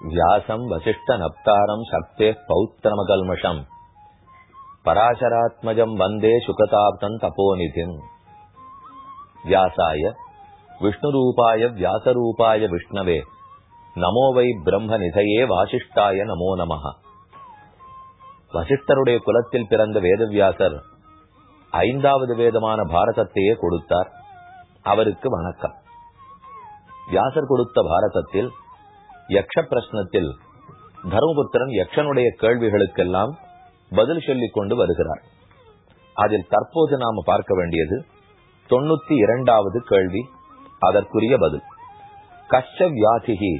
வியாசம் வசிஷ்ட நப்தாரம் சக்தே பௌத்திரமகல்மஷம். பராசராத்மஜம் வந்தே சுகதாப்தம் தபோநிதிம் வியாசாய விஷ்ணுரூபாய வியாசரூபாய விஷ்ணவே நமோ வை பிரம்ம நிதையே வாசிஷ்டாய நமோ நம வசிஷ்டருடைய குலத்தில் பிறந்த வேதவியாசர் ஐந்தாவது வேதமான பாரதத்தையே கொடுத்தார். அவருக்கு வணக்கம். வியாசர் கொடுத்த பாரதத்தில் யக்ஷ பிரஷ்னத்தில் தர்மபுத்திரன் யக்ஷனுடைய கேள்விகளுக்கெல்லாம் பதில் சொல்லிக் கொண்டு வருகிறார். அதில் தற்போது நாம பார்க்க வேண்டியது தொண்ணூத்தி இரண்டாவது கேள்வி அதற்குரிய பதில். கஷ்ட வியாதிகி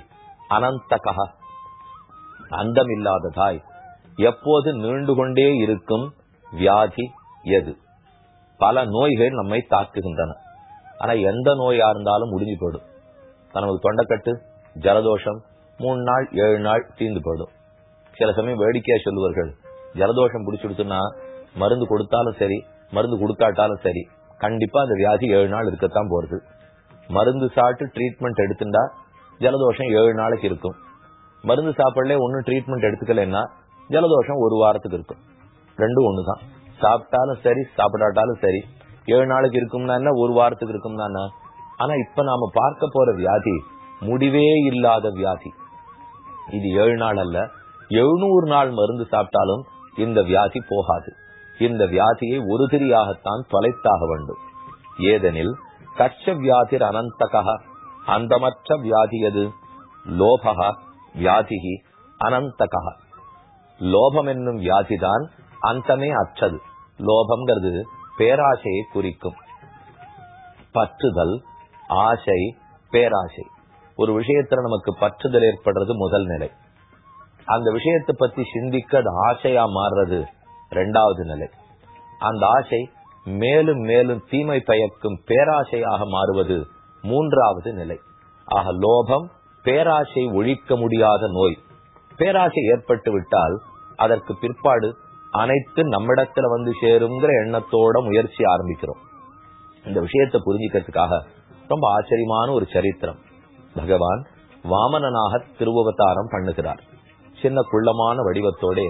அனந்தகா அந்தமில்லாததாய் எப்போது நீண்டு கொண்டே இருக்கும் வியாதி எது? பல நோய்கள் நம்மை தாக்குகின்றன. ஆனா எந்த நோயா இருந்தாலும் முடிஞ்சு போயிடும் நமக்கு தொண்டைக்கட்டு ஜலதோஷம் மூணு நாள் ஏழு நாள் தீர்ந்து போயிடும். சில சமயம் வேடிக்கையா சொல்லுவார்கள். ஜலதோஷம் பிடிச்சிடுச்சுன்னா மருந்து கொடுத்தாலும் சரி மருந்து கொடுக்காட்டாலும் சரி கண்டிப்பா அந்த வியாதி ஏழு நாள் இருக்கத்தான் போறது. மருந்து சாப்பிட்டு ட்ரீட்மெண்ட் எடுத்துட்டா ஜலதோஷம் ஏழு நாளைக்கு இருக்கும். மருந்து சாப்பிடல ஒன்னும் ட்ரீட்மெண்ட் எடுத்துக்கலன்னா ஜலதோஷம் ஒரு வாரத்துக்கு இருக்கும். ரெண்டும் ஒண்ணுதான். சாப்பிட்டாலும் சரி சாப்பிடாட்டாலும் சரி ஏழு நாளைக்கு இருக்கும்னா என்ன ஒரு வாரத்துக்கு இருக்கும்னா ஆனா இப்ப நாம பார்க்க போற வியாதி முடிவே இல்லாத வியாதி. இது ஏழு நாள் அல்ல. எழுநூறு நாள் மருந்து சாப்பிட்டாலும் இந்த வியாதி போகாது. இந்த வியாதியை ஒரு திரியாகத்தான் தொலைத்தாக வேண்டும். ஏதெனில் கட்ச வியாதிர் அனந்தகா அந்தமற்ற வியாதி எது? லோபகா வியாதிகி அனந்தகா. லோபம் என்னும் வியாதிதான் அந்தமே அற்றது. லோபம்ங்கிறது பேராசையை குறிக்கும். பற்றுதல் ஆசை பேராசை. ஒரு விஷயத்துல நமக்கு பற்றுதல் ஏற்படுறது முதல் நிலை. அந்த விஷயத்தை பத்தி சிந்திக்க அது ஆசையா மாறுறது ரெண்டாவது நிலை. அந்த ஆசை மேலும் மேலும் தீமை பயக்கும் பேராசையாக மாறுவது மூன்றாவது நிலை. ஆக லோபம் பேராசை ஒழிக்க முடியாத நோய். பேராசை ஏற்பட்டு விட்டால் அதற்கு பிற்பாடு அனைத்து நம்மிடத்துல வந்து சேருங்கிற எண்ணத்தோட முயற்சி ஆரம்பிக்கிறோம். இந்த விஷயத்தை புரிஞ்சுக்கிறதுக்காக ரொம்ப ஆச்சரியமான ஒரு சரித்திரம். பகவான் வாமனனாக திருவவதாரம் பண்ணுகிறார். சின்ன குள்ளமான வடிவத்தோட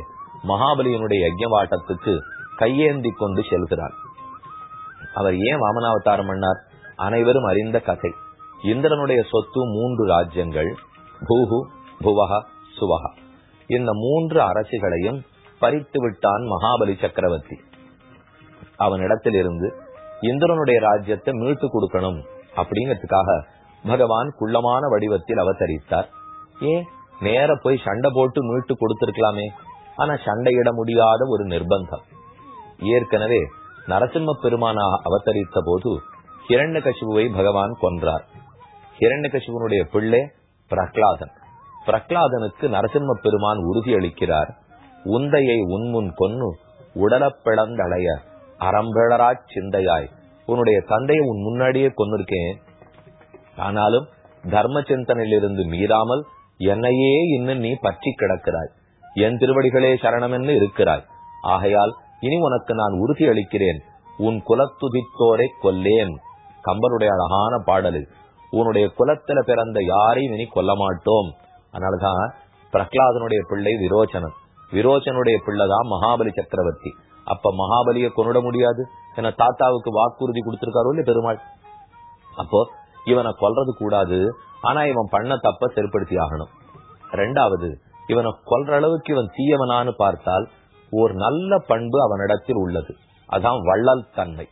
மகாபலியனுடைய யஜ்யவாட்டத்துக்கு கையேந்தி கொண்டு செல்கிறார். அவர் ஏன் வாமனாவதாரம் பண்ணார்? அனைவரும் அறிந்த கதை. இந்திரனுடைய சொத்து மூன்று ராஜ்யங்கள் பூஹு புவகா சுவஹா. இந்த மூன்று அரசுகளையும் பறித்து விட்டான் மகாபலி சக்கரவர்த்தி. அவனிடத்தில் இருந்து இந்திரனுடைய ராஜ்யத்தை மீட்டு கொடுக்கணும் அப்படிங்கிறதுக்காக பகவான் குள்ளமான வடிவத்தில் அவதரித்தார். ஏன் நேர போய் சண்டை போட்டு மீட்டு கொடுத்திருக்கலாமே. ஆனா சண்டையிட முடியாத ஒரு நிர்பந்தம். ஏற்கனவே நரசிம்ம பெருமானாக அவதரித்த போது ஹிரண்யகசிபுவை பகவான் கொன்றார். ஹிரண்யகசிபுனுடைய பிள்ளை பிரகலாதன் பிரகலாதனுக்கு நரசிம்ம பெருமான் உறுதி அளிக்கிறார். உந்தையை உன்முன் கொன்னு உடலப்பிழந்தடைய அறம்பிழராச் சிந்தையாய். உன்னுடைய தந்தையை உன் முன்னாடியே கொன்னிருக்கேன். ஆனாலும் தர்ம சிந்தனையிலிருந்து மீறாமல் என்னையே இன்னும் நீ பற்றி கிடக்கிறாய். என் திருவடிகளே சரணமென்னு இருக்கிறாய். ஆகையால் இனி உனக்கு நான் உறுதி அளிக்கிறேன். உன் குலத்துதித்தோரை கொல்லேன். கம்பனுடைய அழகான பாடலு. உன்னுடைய குலத்துல பிறந்த யாரையும் இனி கொல்ல மாட்டோம் அதனாலதான் பிரகலாதனுடைய பிள்ளை விரோச்சனன் விரோச்சனுடைய பிள்ளைதான் மகாபலி சக்கரவர்த்தி. அப்ப மகாபலிய கொண்டுட முடியாது? என தாத்தாவுக்கு வாக்குறுதி கொடுத்திருக்காரோ இல்ல பெருமாள்? அப்போ இவனை கொல்றது கூடாது. ஆனா இவன் பண்ண தப்ப செருப்படுத்தி ஆகணும். ரெண்டாவது இவனை கொல்ற அளவுக்கு இவன் தீயவனான்னு பார்த்தால் ஒரு நல்ல பண்பு அவனிடத்தில் உள்ளது. அதான் வள்ளல் தன்மை.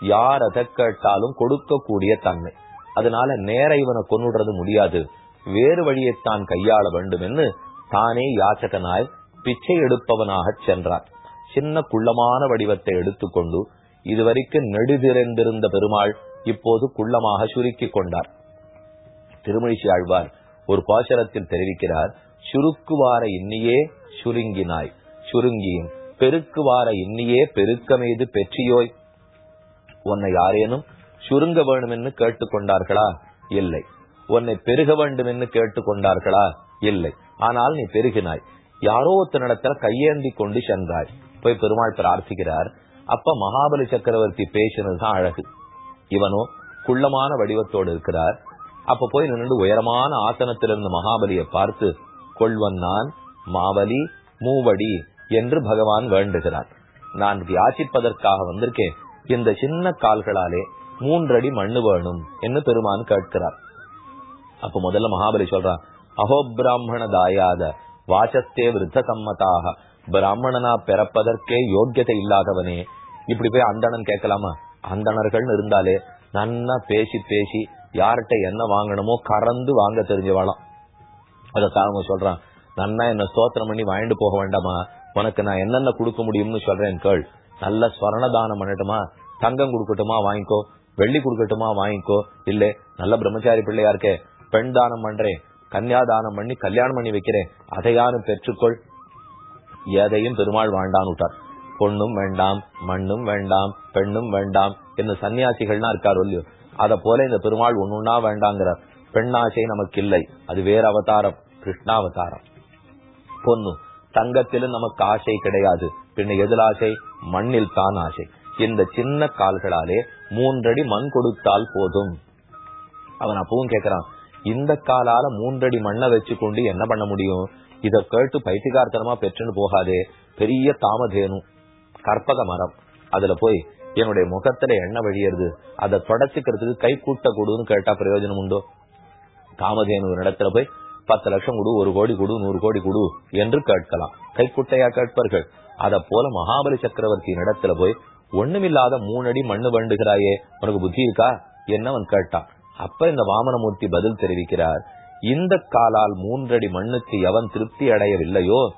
யார் எதை கேட்டாலும் கொடுக்கக்கூடிய தன்மை. அதனால நேர இவனை கொண்டுடுறது முடியாது. வேறு வழியைத்தான் கையாள வேண்டும் என்று தானே யாச்சகனாய் பிச்சை எடுப்பவனாக சென்றார் சின்ன குள்ளமான வடிவத்தை எடுத்துக்கொண்டு இதுவரைக்கும் நெடுதிரைந்திருந்த பெருமாள் இப்போது குள்ளமாக சுருக்கி கொண்டார். திருமழிசி ஆழ்வார் ஒரு பாசரத்தில் தெரிவிக்கிறார் சுருக்குவார இன்னியே சுருங்கினாய் சுருங்கியும் பெருக்குவார இன்னியே பெருக்கமெய்து பெற்றியோய். உன்னை யாரேனும் சுருங்க வேண்டும் என்று கேட்டுக்கொண்டார்களா? இல்லை. உன்னை பெருக வேண்டும் என்று கேட்டுக்கொண்டார்களா? இல்லை. ஆனால் நீ பெருகினாய். யாரோ ஒருத்தனிடத்துல கையேந்தி கொண்டு சென்றாய். போய் பெருமாள் பிரார்த்திக்கிறார். அப்ப மகாபலி சக்கரவர்த்தி பேசினதுதான் அழகு. இவனோ குள்ளமான வடிவத்தோடு இருக்கிறார். அப்ப போய் நின்று உயரமான ஆசனத்திலிருந்து மகாபலியை பார்த்து கொள்வன் நான் மாவலி மூவடி என்று பகவான் வேண்டுகிறார். நான் யாசிப்பதற்காக வந்திருக்கேன். இந்த சின்ன கால்களாலே மூன்றடி மண்ணு வேணும் என்று பெருமான் கேட்கிறார். அப்ப முதல்ல மகாபலி சொல்றான் அஹோ பிராமண தாயாத வாசத்தே விருத்த சம்மதாக பிராமணனா பிறப்பதற்கே யோக்கியதை இல்லாதவனே. இப்படி போய் அந்தணன் கேட்கலாமா? அந்தணர்கள்னு இருந்தாலே நன்னா பேசி பேசி யார்கிட்ட என்ன வாங்கணுமோ கறந்து வாங்க தெரிஞ்சவாளாம். அதான் அவங்க சொல்றான் நன்னா என்ன ஸ்தோத்திரம் பண்ணி வாங்கிட்டு போக வேண்டாமா? உனக்கு நான் என்னென்ன கொடுக்க முடியும்னு சொல்றேன் கேள். நல்ல ஸ்வரண தானம் பண்ணட்டுமா? தங்கம் கொடுக்கட்டுமா? வாங்கிக்கோ. வெள்ளி கொடுக்கட்டுமா? வாங்கிக்கோ. இல்ல நல்ல பிரம்மச்சாரி பிள்ளையா இருக்கே பெண் தானம் பண்றேன். கன்யா தானம் பண்ணி கல்யாணம் பண்ணி வைக்கிறேன். அதையானும் பெற்றுக்கொள். எதையும் பெருமாள் வாண்டான்னு விட்டார். பொண்ணும் வேண்டாம் மண்ணும் வேண்டாம் பெண்ணும் வேண்டாம் என்ன சன்னியாசிகள்னா இருக்கார் இல்லையோ. அத போல இந்த பெருமாள் ஒண்ணுன்னா வேண்டாங்கிறார். பெண்ணாசை நமக்கு இல்லை அது வேற அவதாரம். கிருஷ்ணாவதாரம். பொண்ணு தங்கத்திலும் நமக்கு ஆசை கிடையாது. பின்ன எதில் ஆசை? மண்ணில் தான் ஆசை. இந்த சின்ன கால்களாலே மூன்றடி மண் கொடுத்தால் போதும். அவன் அப்பவும் கேக்குறான் இந்த காலால மூன்றடி மண்ணை வச்சு கொண்டு என்ன பண்ண முடியும்? இத கேட்டு பைத்திகார்த்தனமா பெற்றுன்னு போகாதே. பெரிய தாமதேனும் கற்பக மரம். அதுல போய் என்னுடைய முகத்துல எண்ணெய் வழியறது. அதை தொடச்சுக்கிறதுக்கு கை கூட்ட கொடுன்னு கேட்டா பிரயோஜனம் உண்டோ? காமதேனு இடத்துல போய் பத்து லட்சம் கொடு ஒரு கோடி கொடு நூறு கோடி கொடு என்று கேட்கலாம். கைக்குட்டையா கேட்பார்கள். அத போல மகாபலி சக்கரவர்த்தியின் இடத்துல போய் ஒண்ணுமில்லாத மூணடி மண்ணு வண்டுகிறாயே உனக்கு புத்தி இருக்கா? என்னவன் கேட்டான். அப்ப இந்த வாமனமூர்த்தி பதில் தெரிவிக்கிறார். இந்த காலால் மூன்றடி மண்ணுக்கு எவன் திருப்தி அடையவில்லையோ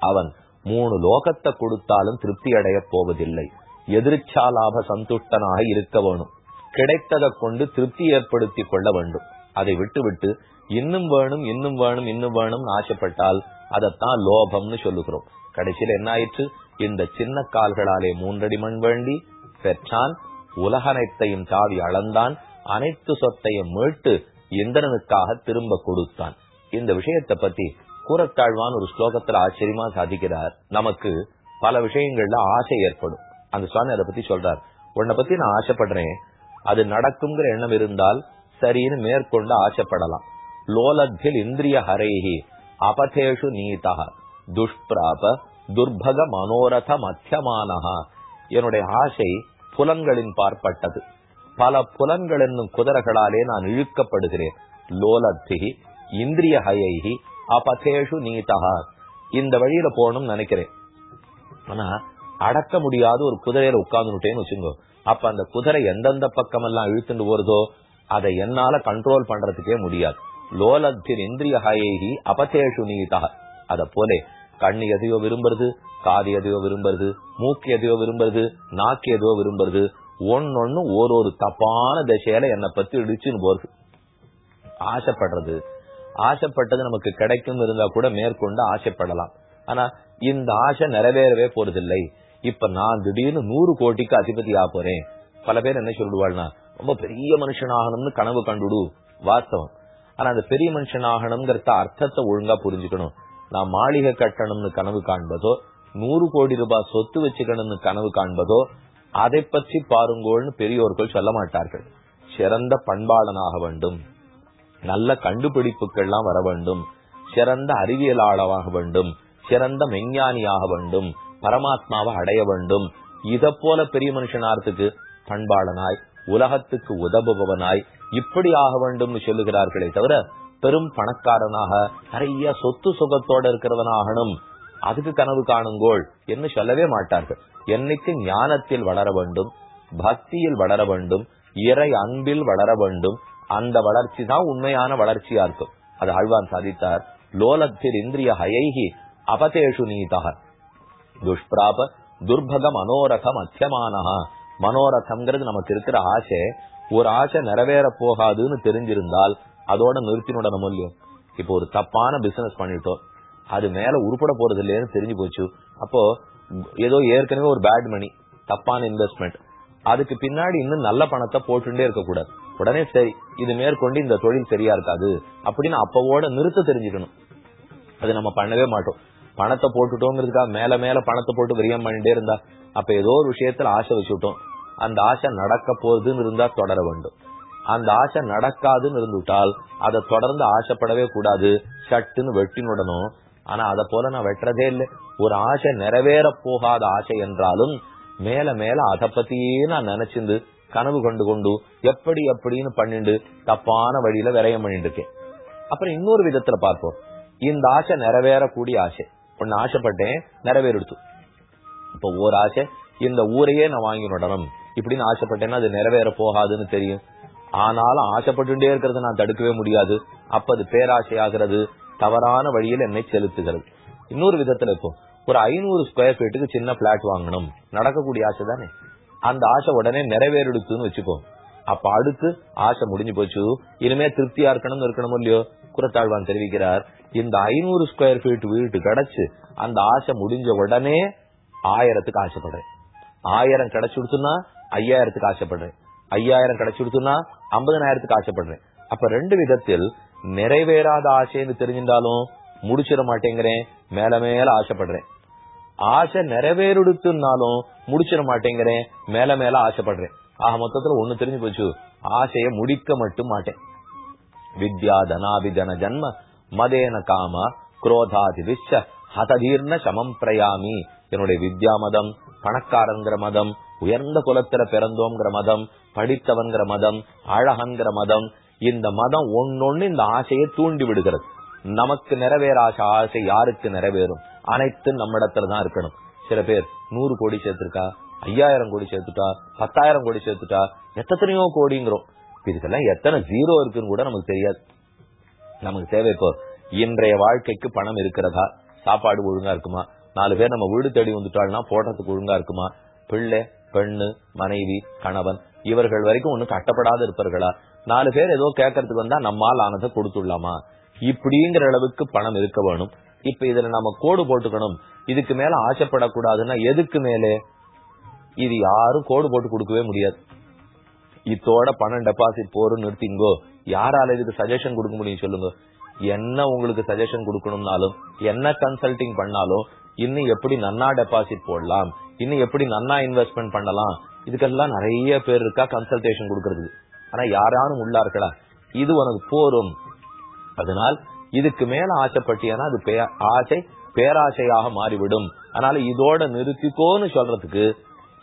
அவன் மூணு லோகத்தை கொடுத்தாலும் திருப்தி அடைய போவதில்லை. எதிர்ச்சா லாப சந்துஷ்டனாக இருக்க வேணும். கிடைத்ததை கொண்டு திருப்தி ஏற்படுத்தி கொள்ள வேண்டும். அதை விட்டுவிட்டு இன்னும் வேணும் இன்னும் வேணும் இன்னும் வேணும் ஆசைப்பட்டால் அதைத்தான் லோபம்னு சொல்லுகிறோம். கடைசியில என்ன ஆயிற்று? இந்த சின்ன கால்களாலே மூன்றடி மண் வேண்டி பெற்றான் உலகனைத்தையும் சாவி அளந்தான் அனைத்து சொத்தையும் மீட்டு இந்திரனுக்காக திரும்ப கொடுத்தான். இந்த விஷயத்தை பத்தி கூறத்தாழ்வான் ஒரு ஸ்லோகத்துல ஆச்சரியமா சாதிக்கிறார். நமக்கு பல விஷயங்கள்ல ஆசை ஏற்படும். அந்த சுவாமி அதை பத்தி சொல்றார். உன்னை பத்தி நான் ஆசைப்படுறேன். அது நடக்குங்கிற எண்ணம் இருந்தால் சரின்னு மேற்கொண்டு ஆசைப்படலாம். லோலத்தில் இந்திரிய ஹரைஹி அபதேஷு நீதா துஷ்பிராப துர்பக மனோரத மத்தியமானஹா என்னுடைய ஆசை புலன்களின் பார்ப்பட்டது. பல புலன்கள் என்னும் குதிரைகளாலே நான் இழுக்கப்படுகிறேன். லோலத்திகி இந்திரிய ஹயைஹி அபதேஷு நீதா இந்த வழியில போகணும்னு நினைக்கிறேன். ஆனா அடக்க முடியாத ஒரு குதிரையில உட்கார்ந்துட்டேன்னு வச்சுங்கோ. அப்ப அந்த குதிரை எந்தெந்த பக்கம் எல்லாம் இழுத்துட்டு போறதோ அதை என்னால கண்ட்ரோல் பண்றதுக்கே முடியாது. லோலத்தின் இந்திரிய ஹயேகி அபதேஷு நீதா அத போல கண்ணு எதையோ விரும்புறது காது எதையோ விரும்புறது மூக்கு எதையோ விரும்புறது நாக்கு எதையோ விரும்புறது ஒன்னொன்னு ஒரு ஒரு தப்பான திசையில என்னை பத்தி இடிச்சுன்னு போறது. ஆசைப்படுறது ஆசைப்பட்டது நமக்கு கிடைக்கும் இருந்தா கூட மேற்கொண்டு ஆசைப்படலாம். ஆனா இந்த ஆசை நிறைவேறவே போறதில்லை. இப்ப நான் திடீர்னு நூறு கோடிக்கு அதிபதி ஆக போறேன். பல பேர் என்ன சொல்லிடுவாள்னா ரொம்ப பெரிய மனுஷன் ஆகணும்னு கனவு கண்டுடு. வாஸ்தவம். ஆனா அந்த பெரிய மனுஷன் ஆகணுங்கிறத அர்த்தத்தை ஒழுங்கா புரிஞ்சுக்கணும். நான் மாளிகை கட்டணும்னு கனவு காண்பதோ நூறு கோடி ரூபாய் சொத்து வச்சுக்கணும்னு கனவு காண்பதோ அதை பற்றி பாருங்கோள்னு பெரியோர்கள் சொல்ல மாட்டார்கள். சிறந்த பண்பாளனாக வேண்டும். நல்ல கண்டுபிடிப்புகள்லாம் வர வேண்டும். சிறந்த அறிவியலாளராக வேண்டும். சிறந்த மெஞ்ஞானியாக வேண்டும். பரமாத்மாவை அடைய வேண்டும். இத போல பெரிய மனுஷனார்த்துக்கு பண்பாளனாய் உலகத்துக்கு உதவுபவனாய் இப்படி ஆக வேண்டும்னு சொல்லுகிறார்களே தவிர பெரும் பணக்காரனாக நிறைய சொத்து சுகத்தோட இருக்கிறவனாகணும். அதுக்கு கனவு காணுங்கோள் என்று சொல்லவே மாட்டார்கள். என்னைக்கு ஞானத்தில் வளர வேண்டும் பக்தியில் வளர வேண்டும் இறை அன்பில் வளர வேண்டும் அந்த வளர்ச்சி தான் உண்மையான வளர்ச்சியா இருக்கும். அது ஆழ்வான் சாதித்தார். லோலத்தில் இந்திரிய ஹயைகி அபதேஷு நீதக துஷ்பிராப துர்பக மனோரகம் அத்தியமானஹா. மனோரகம்ங்கிறது நமக்கு இருக்கிற ஆசை. ஒரு ஆசை நிறைவேற போகாதுன்னு தெரிஞ்சிருந்தால் அதோட நிறுத்தினுடனும் இல்லையோ? இப்போ ஒரு தப்பான பிசினஸ் பண்ணிட்டோம். அது மேல உருப்பட போறது இல்லைன்னு தெரிஞ்சு போச்சு. அப்போ ஏதோ ஏற்கனவே ஒரு பேட் மணி தப்பான இன்வெஸ்ட்மெண்ட் அதுக்கு பின்னாடி இன்னும் நல்ல பணத்தை போட்டுட்டே இருக்கக்கூடாது. உடனே சரி இது மேற்கொண்டு இந்த தொழில் சரியா இருக்காது அப்படின்னு அப்பவோட நிறுத்த தெரிஞ்சுக்கணும். அது நம்ம பண்ணவே மாட்டோம். பணத்தை போட்டுட்டோங்கிறதுக்காக மேல மேல பணத்தை போட்டு விரியம் பண்ணிட்டே இருந்தா அப்ப ஏதோ ஒரு விஷயத்துல ஆசை வச்சுட்டோம் அந்த ஆசை நடக்க போகுதுன்னு இருந்தா தொடர வேண்டும். அந்த ஆசை நடக்காதுன்னு இருந்துட்டால் அதை தொடர்ந்து ஆசைப்படவே கூடாது சட்டுன்னு வெட்டினுடனும் ஆனா அத போல நான் வெட்டுறதே இல்லை. ஒரு ஆசை நிறைவேற போகாத ஆசை என்றாலும் மேல மேல அத பத்தியே நான் நினைச்சிருந்து கனவு கொண்டு கொண்டு எப்படி எப்படின்னு பண்ணிண்டு தப்பான வழியில விரயம் பண்ணிட்டு இருக்கேன். அப்புறம் இன்னொரு விதத்துல பார்ப்போம். இந்த ஆசை நிறைவேறக்கூடிய ஆசை. ஒன்னு ஆசைப்பட்டேன் நிறைவேறிடுத்து. இப்ப ஒரு ஆசை இந்த ஊரையே நான் வாங்கி நடனம் இப்படின்னு ஆசைப்பட்டேன்னா அது நிறைவேற போகாதுன்னு தெரியும். ஆனாலும் ஆசைப்பட்டுட்டே இருக்கிறத நான் தடுக்கவே முடியாது. அப்ப அது பேராசையாகிறது தவறான வழியில் என்னை செலுத்துகிறது. இன்னொரு விதத்துல இப்போ ஒரு ஐநூறு ஸ்கொயர் ஃபீட்டுக்கு சின்ன பிளாட் வாங்கணும். நடக்கக்கூடிய ஆசை தானே? அந்த ஆசை உடனே நிறைவேறிடுத்துன்னு வச்சுக்கோ. அப்ப அடுத்து ஆசை முடிஞ்சு போச்சு. இனிமே திருப்தியா இருக்கணும்னு இருக்கணும் இல்லையோ? குரத்தாழ்வான் தெரிவிக்கிறார். இந்த ஐநூறு ஸ்கொயர் ஃபீட் வீட்டு கிடைச்சு அந்த ஆசை முடிஞ்ச உடனே ஆயிரத்துக்கு ஆசைப்படுறேன். ஆயிரம் கிடைச்சுடுத்துனா ஐயாயிரத்துக்கு ஆசைப்படுறேன். ஐயாயிரம் கிடைச்சுடுத்துனா ஐம்பதனாயிரத்துக்கு ஆசைப்படுறேன். அப்ப ரெண்டு விதத்தில் நிறைவேறாத ஆசைன்னு தெரிஞ்சிருந்தாலும் முடிச்சிட மாட்டேங்கிறேன். மேல மேல ஆசைப்படுறேன். ஆசை நிறைவேறுடுத்துனாலும் முடிச்சிட மாட்டேங்கிறேன். மேல மேல ஆசைப்படுறேன். ஆக மொத்தத்துல ஒண்ணு தெரிஞ்சு போச்சு. ஆசைய முடிக்க மட்டும் மாட்டேன். வித்யா தனாபிதன ஜன்ம மதேன காம குரோதாதி விஷ ஹததீர்ண சமம் பிரயாமி. என்னுடைய வித்யா மதம் பணக்காரங்கிற மதம் உயர்ந்த குலத்துல பிறந்தோங்கிற மதம் படித்தவன்கிற மதம் அழகங்கிற மதம் இந்த மதம் ஒன்னொன்னு இந்த ஆசையை தூண்டி விடுகிறது. நமக்கு நிறைவேற ஆசை ஆசை யாருக்கு நிறைவேறும்? அனைத்தும் நம்மிடத்துல தான் இருக்கணும். சில பேர் நூறு கோடி சேர்த்திருக்கா ஐயாயிரம் கோடி சேர்த்துட்டா பத்தாயிரம் கோடி சேர்த்துட்டா எத்தனையோ கோடிங்கிறோம். இதுக்கெல்லாம் எத்தனை ஜீரோ இருக்குன்னு கூட நமக்கு தெரியாது. நமக்கு தேவை இப்போ இன்றைய வாழ்க்கைக்கு பணம் இருக்கிறதா? சாப்பாடு ஒழுங்கா இருக்குமா? நாலு பேர் நம்ம வீடு தேடி வந்துட்டாள்னா போடுறதுக்கு ஒழுங்கா இருக்குமா? பிள்ளை பெண்ணு மனைவி கணவன் இவர்கள் வரைக்கும் ஒண்ணு கட்டப்படாத இருப்பார்களா? நாலு பேர் ஏதோ கேட்கறதுக்கு வந்தா நம்மால் ஆனதை கொடுத்துடலாமா? இப்படிங்கிற அளவுக்கு பணம் இருக்க வேணும். இப்ப இதுல நம்ம கோடு போட்டுக்கணும். இதுக்கு மேல ஆசைப்படக்கூடாதுன்னா எதுக்கு மேலே? இது யாரும் கோடு போட்டு கொடுக்கவே முடியாது. இத்தோட பணம் டெபாசிட் போரும் நிறுத்திங்கோ. யாரால இதுக்கு சஜஷன் கொடுக்க முடியும் சொல்லுங்க. என்ன உங்களுக்கு சஜஷன் கொடுக்கணும்னாலும் என்ன கன்சல்டிங் பண்ணாலும் இன்னும் எப்படி நன்னா டெபாசிட் போடலாம் இன்னும் எப்படி நன்னா இன்வெஸ்ட்மெண்ட் பண்ணலாம் இதுக்கெல்லாம் நிறைய பேர் இருக்கா கன்சல்டேஷன் கொடுக்கறது ஆனா யாராலும் இருக்கலாம் இது உனக்கு போரும் அதனால் இதுக்கு மேல ஆசைப்பட்டியனா அது பே- ஆசை பேராசையாக மாறிவிடும். அதனால இதோட நிறுத்திக்கோன்னு சொல்றதுக்கு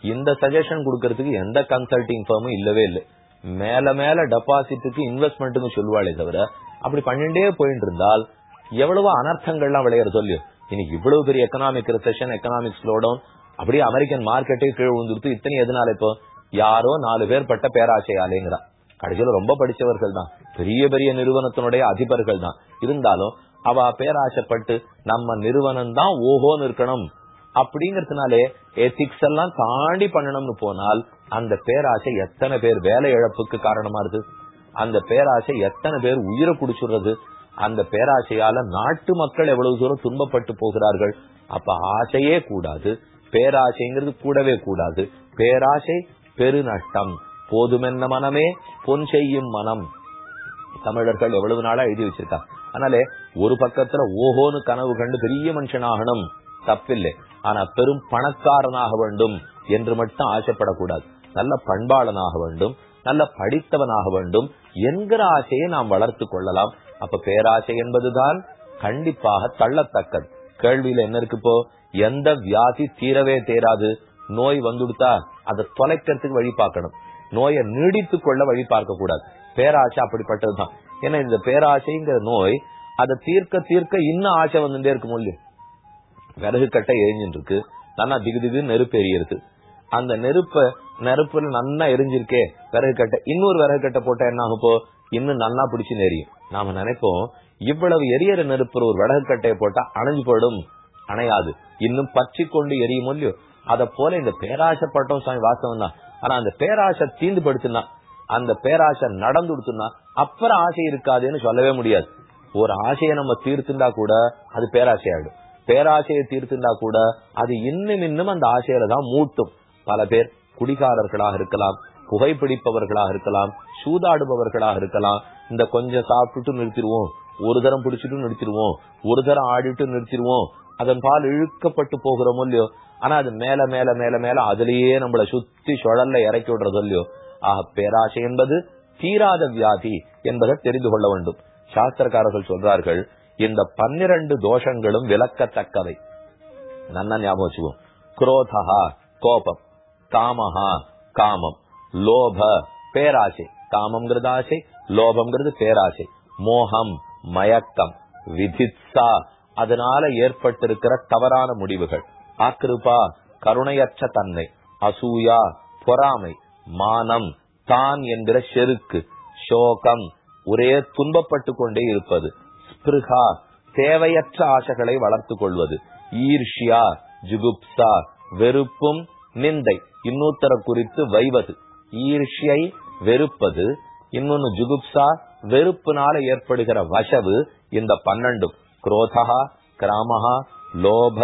இந்த சஜஷன் கொடுக்கறதுக்கு எந்த கன்சல்டிங் ஃபர்மும் இல்லவே இல்லை. மேல மேல டெபாசிட்டுக்கு இன்வெஸ்ட்மெண்ட்னு சொல்லுவாளே தவிர அப்படி பண்ணிட்டே போயிட்டு இருந்தால் எவ்வளவு அனர்த்தங்கள்லாம் விளையாட சொல்லியும் இன்னைக்கு இவ்வளவு பெரிய எக்கனாமிக் ரிசெஷன் எக்கனாமிக் ஸ்லோடவுன் அப்படியே அமெரிக்கன் மார்க்கெட்டே கீழே விழுந்துருத்து இத்தனை எதனால இப்போ? யாரோ நாலு பேர் பட்ட பேராசையாலேங்கிறான். கடைசியில ரொம்ப படிச்சவர்கள் தான் பெரிய பெரிய நிறுவனத்தினுடைய அதிபர்கள் தான் இருந்தாலும் அவ பேராசைப்பட்டு நம்ம நிறுவனம் தான் ஓஹோன்னு இருக்கணும். அப்படிங்கறதுனாலே எத்திக்ஸ் எல்லாம் தாண்டி பண்ணணும்னு போனால் அந்த பேராசை எத்தனை பேர் வேலை இழப்புக்கு காரணமா இருக்கு? அந்த பேராசை எத்தனை பேர் உயிரை குடிச்சுடுறது? அந்த பேராசையால நாட்டு மக்கள் எவ்வளவு தூரம் துன்பப்பட்டு போகிறார்கள்? அப்ப ஆசையே கூடாது. பேராசைங்கிறது கூடவே கூடாது. பேராசை பெருநஷ்டம். போதுமென்ன மனமே? பொன் செய்யும் மனம். தமிழர்கள் எவ்வளவு நாளா எழுதி வச்சிருக்கா? அதனாலே ஒரு பக்கத்துல ஓஹோன்னு கனவு கண்டு பெரிய மனுஷனாகணும். தப்பில்லை. ஆனா பெரும் பணக்காரனாக வேண்டும் என்று மட்டும் ஆசைப்படக்கூடாது. நல்ல பண்பாளனாக வேண்டும். நல்ல படித்தவனாக வேண்டும். என்கிற ஆசையை நாம் வளர்த்து கொள்ளலாம். அப்ப பேராசை என்பதுதான் கண்டிப்பாக தள்ளத்தக்கது. கேள்வியில என்ன இருக்கு இப்போ? எந்த வியாதி தீரவே தேராது. நோய் வந்துடுத்தா அதை தொலைக்கிறதுக்கு வழி பார்க்கணும். நோயை நீடித்துக் கொள்ள வழி பார்க்க கூடாது பேராசை அப்படிப்பட்டதுதான். ஏன்னா இந்த பேராசைங்கிற நோய் அதை தீர்க்க தீர்க்க இன்னும் ஆசை வந்துட்டே இருக்கும் இல்லையா? விறகு கட்டை எரிஞ்சுட்டு இருக்கு நல்லா திகு திகு நெருப்பு எரியிருக்கு அந்த நெருப்ப நெருப்புல நல்லா எரிஞ்சிருக்கே விறகு கட்டை. இன்னொரு விறகு கட்டை போட்டா என்ன ஆகும் இன்னும் நன்னா பிடிச்சு எரியும். நாம நினைப்போம் இவ்வளவு எரியற நெருப்புற ஒரு விறகு கட்டையை போட்டா அணைஞ்சு போயிடும். அணையாது. இன்னும் பற்றி கொண்டு எரியும் இல்லையோ? அத போல இந்த பேராசப்பட்டோம் சுவாமி வாசவம் தான் ஆனா அந்த பேராசை தீந்து படுத்துனா அந்த பேராசை நடந்துடுத்துனா அப்புறம் ஆசை இருக்காதுன்னு சொல்லவே முடியாது. ஒரு ஆசையை நம்ம தீர்த்துண்டா கூட அது பேராசை ஆயிடும் பேராசையை தீர்த்துண்டா கூட அது இன்னும் இன்னும் அந்த ஆசையில தான் மூட்டும் பல பேர் குடிகாரர்களாக இருக்கலாம் புகைப்பிடிப்பவர்களாக இருக்கலாம் சூதாடுபவர்களாக இருக்கலாம். இந்த கொஞ்சம் சாப்பிட்டுட்டு நிறுத்திடுவோம் ஒரு தரம் பிடிச்சிட்டு நிறுத்திடுவோம் ஒரு தரம் ஆடிட்டு நிறுத்திடுவோம் அதன் பால் இழுக்கப்பட்டு போகிறோமோ இல்லையோ? ஆனா அது மேல மேல மேல மேல அதுலயே நம்மள சுத்தி சுழல்ல இறக்கி விடுறதோ இல்லையோ? ஆக பேராசை என்பது தீராத வியாதி என்பதை தெரிந்து கொள்ள வேண்டும். சாஸ்திரக்காரர்கள் சொல்றார்கள் இந்த பன்னிரண்டு தோஷங்களும் விளக்கத்தக்கவை. நன்னா ஞாபகம் வச்சுக்கோம் குரோதா கோபம் காமஹா காமம் லோப பேராசை. காமம்ங்கிறது ஆசை லோபம்ங்கிறது பேராசை. மோகம் மயக்கம் விதித்சா அதனால ஏற்பட்டிருக்கிற தவறான முடிவுகள். ஆக்கிருபா கருணையற்ற தன்மை அசூயா பொறாமை மானம் தான் என்கிற செருக்கு சோகம் ஒரே துன்பப்பட்டு கொண்டே இருப்பது. ஸ்பிருகா தேவையற்ற ஆசைகளை வளர்த்து கொள்வது. ஈர்ஷியா ஜுகுப்சா வெறுப்பும் நிந்தை இன்னொருத்தர குறித்து வைவது. ஈர்ஷியை வெறுப்பது இன்னொன்னு ஜுகுப்சா வெறுப்புனால ஏற்படுகிற வசவு இந்த பன்னெண்டும். குரோதா கிராமஹா லோப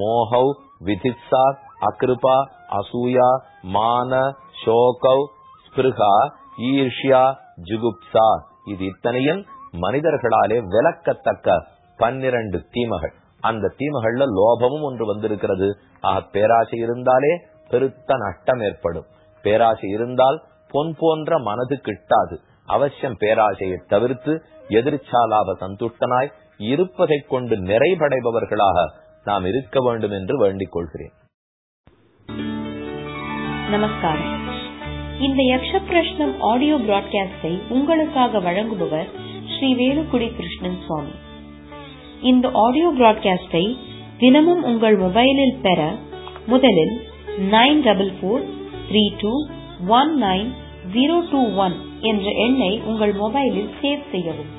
மோஹௌ விதித்சா அகிருபா அசூயா மான சோகௌ ஸ்பிருகா ஈர்ஷ்யா ஜுகுப்சா இது இத்தனையும் மனிதர்களாலே விளக்கத்தக்க பன்னிரண்டு தீமகள். அந்த தீமகள்ல லோபமும் ஒன்று வந்திருக்கிறது. ஆக பேராசை இருந்தாலே பெருத்த நஷ்டம் ஏற்படும். பேராசை இருந்தால் பொன் போன்ற மனது கிட்டாது. அவசியம் பேராசையை தவிர்த்து எதிர்ச்சாலாப சந்துஷ்டனாய் இருப்பதை கொண்டு நிறைவடைபவர்களாக நாம் இருக்க வேண்டும் என்று வேண்டிக் கொள்கிறேன். நமஸ்காரம். இந்த யக்ஷ பிரஷ்னம் ஆடியோ பிராட்காஸ்டை உங்களுக்காக வழங்குபவர் ஸ்ரீ வேலுக்குடி கிருஷ்ணன் சுவாமி. இந்த ஆடியோ பிராட்காஸ்டை தினமும் உங்கள் மொபைலில் பெற முதலில் nine double four three two one nine zero two one என்ற எண்ணை உங்கள் மொபைலில் சேவ் செய்யவும்.